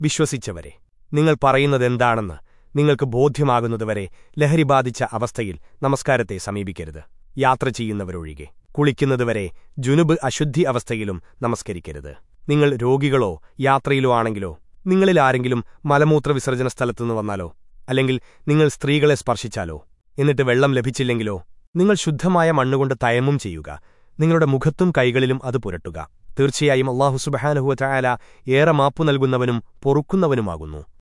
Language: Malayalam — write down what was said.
വിശ്വസിച്ചവരെ. നിങ്ങൾ പറയുന്നതെന്താണെന്ന് നിങ്ങൾക്ക് ബോധ്യമാകുന്നതുവരെ ലഹരി ബാധിച്ച അവസ്ഥയിൽ നമസ്കാരത്തെ സമീപിക്കരുത്. യാത്ര ചെയ്യുന്നവരൊഴികെ. കുളിക്കുന്നതുവരെ ജുനുബ് അശുദ്ധി അവസ്ഥയിലും നമസ്കരിക്കരുത്. നിങ്ങൾ രോഗികളോ യാത്രയിലോ ആണെങ്കിലോ നിങ്ങളിൽ ആരെങ്കിലും മലമൂത്ര വിസർജന സ്ഥലത്തുനിന്ന് വന്നാലോ അല്ലെങ്കിൽ നിങ്ങൾ സ്ത്രീകളെ സ്പർശിച്ചാലോ എന്നിട്ട് വെള്ളം ലഭിച്ചില്ലെങ്കിലോ നിങ്ങൾ ശുദ്ധമായ മണ്ണുകൊണ്ട് തയമും ചെയ്യുക. നിങ്ങളുടെ മുഖത്തും കൈകളിലും അത് പുരട്ടുക. തീർച്ചയായും അള്ളാഹു സുബഹാനഹുവ ഏറെ മാപ്പു നൽകുന്നവനും പൊറുക്കുന്നവനുമാകുന്നു.